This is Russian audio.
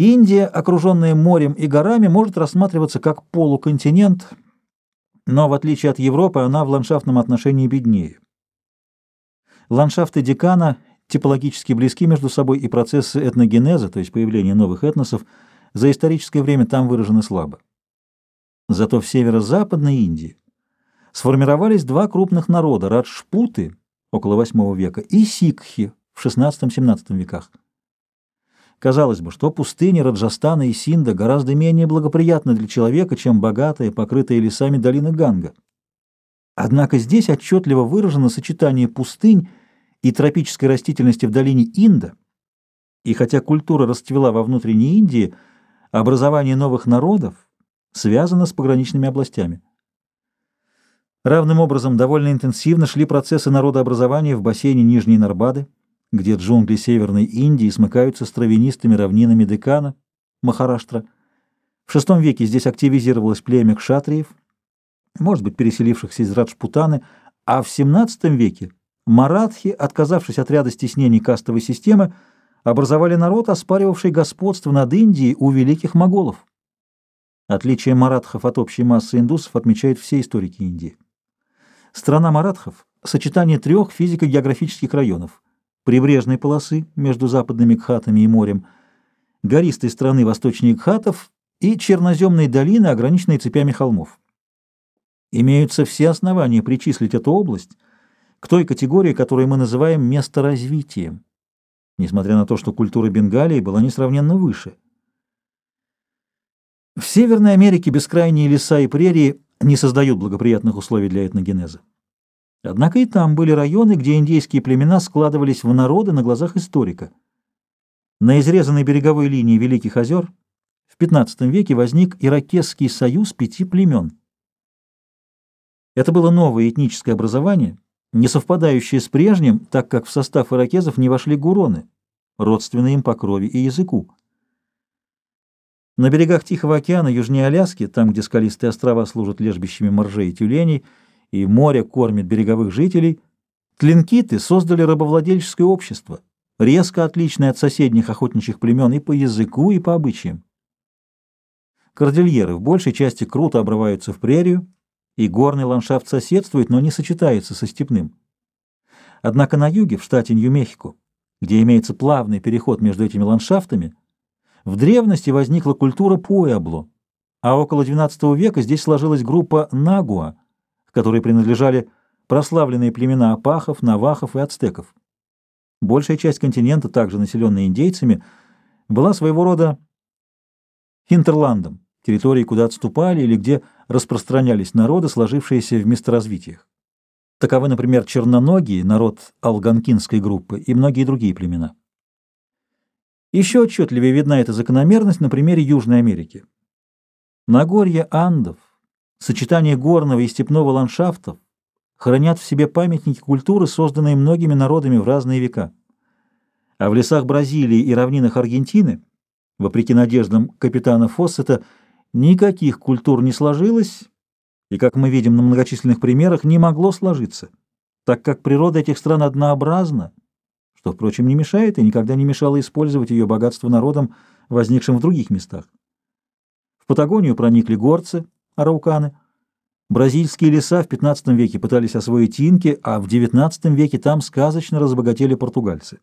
Индия, окруженная морем и горами, может рассматриваться как полуконтинент, но в отличие от Европы она в ландшафтном отношении беднее. Ландшафты Декана типологически близки между собой, и процессы этногенеза, то есть появления новых этносов, за историческое время там выражены слабо. Зато в северо-западной Индии сформировались два крупных народа – раджпуты около VIII века и сикхи в XVI-XVII веках. Казалось бы, что пустыни Раджастана и Синда гораздо менее благоприятны для человека, чем богатая, покрытая лесами долина Ганга. Однако здесь отчетливо выражено сочетание пустынь и тропической растительности в долине Инда, и хотя культура расцвела во внутренней Индии, образование новых народов связано с пограничными областями. Равным образом довольно интенсивно шли процессы народообразования в бассейне Нижней Нарбады, где джунгли Северной Индии смыкаются с травянистыми равнинами Декана, Махараштра. В VI веке здесь активизировалось племя кшатриев, может быть, переселившихся из Раджпутаны, а в XVII веке маратхи, отказавшись от ряда стеснений кастовой системы, образовали народ, оспаривавший господство над Индией у великих моголов. Отличие маратхов от общей массы индусов отмечают все историки Индии. Страна маратхов – сочетание трех физико-географических районов – прибрежной полосы между западными Кхатами и морем, гористой страны восточнее Кхатов и черноземной долины, ограниченной цепями холмов. Имеются все основания причислить эту область к той категории, которую мы называем месторазвитием, несмотря на то, что культура Бенгалии была несравненно выше. В Северной Америке бескрайние леса и прерии не создают благоприятных условий для этногенеза. Однако и там были районы, где индейские племена складывались в народы на глазах историка. На изрезанной береговой линии Великих озер в XV веке возник Иракесский союз пяти племен. Это было новое этническое образование, не совпадающее с прежним, так как в состав иракезов не вошли гуроны, родственные им по крови и языку. На берегах Тихого океана, южнее Аляски, там, где скалистые острова служат лежбищами моржей и тюленей, и море кормит береговых жителей, тлинкиты создали рабовладельческое общество, резко отличное от соседних охотничьих племен и по языку, и по обычаям. Кордильеры в большей части круто обрываются в прерию, и горный ландшафт соседствует, но не сочетается со степным. Однако на юге, в штате Нью-Мехико, где имеется плавный переход между этими ландшафтами, в древности возникла культура Пуэбло, а около XII века здесь сложилась группа Нагуа, которой принадлежали прославленные племена апахов, навахов и ацтеков. Большая часть континента, также населенная индейцами, была своего рода хинтерландом, территорией, куда отступали или где распространялись народы, сложившиеся в месторазвитиях. Таковы, например, черноногие, народ алганкинской группы, и многие другие племена. Еще отчетливее видна эта закономерность на примере Южной Америки. Нагорье Андов, Сочетание горного и степного ландшафтов хранят в себе памятники культуры, созданные многими народами в разные века. А в лесах Бразилии и равнинах Аргентины, вопреки надеждам капитана Фоссета, никаких культур не сложилось, и, как мы видим на многочисленных примерах, не могло сложиться, так как природа этих стран однообразна, что, впрочем, не мешает и никогда не мешало использовать ее богатство народам, возникшим в других местах. В Патагонию проникли горцы – арауканы. Бразильские леса в XV веке пытались освоить инки, а в XIX веке там сказочно разбогатели португальцы.